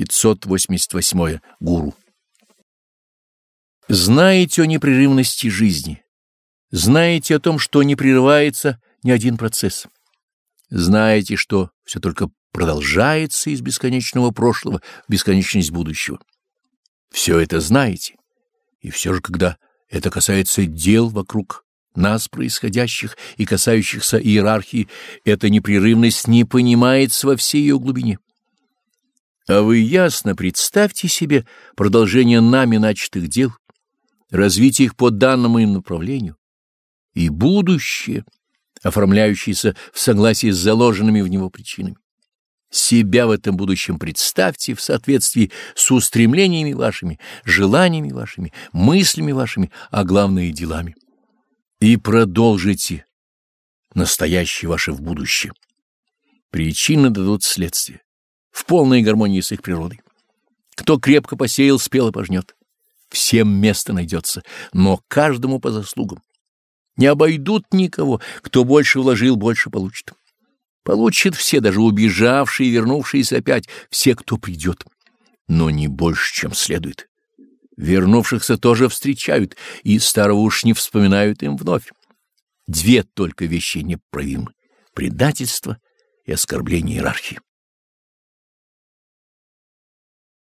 588. Гуру. Знаете о непрерывности жизни. Знаете о том, что не прерывается ни один процесс. Знаете, что все только продолжается из бесконечного прошлого в бесконечность будущего. Все это знаете. И все же, когда это касается дел вокруг нас происходящих и касающихся иерархии, эта непрерывность не понимается во всей ее глубине. А вы ясно представьте себе продолжение нами начатых дел, развитие их по данному им направлению и будущее, оформляющееся в согласии с заложенными в него причинами. Себя в этом будущем представьте в соответствии с устремлениями вашими, желаниями вашими, мыслями вашими, а главное делами. И продолжите настоящее ваше в будущее. Причины дадут следствие, в полной гармонии с их природой. Кто крепко посеял, спел и пожнет. Всем место найдется, но каждому по заслугам. Не обойдут никого, кто больше вложил, больше получит. Получат все, даже убежавшие и вернувшиеся опять, все, кто придет, но не больше, чем следует. Вернувшихся тоже встречают, и старого уж не вспоминают им вновь. Две только вещи неправимы — предательство и оскорбление иерархии.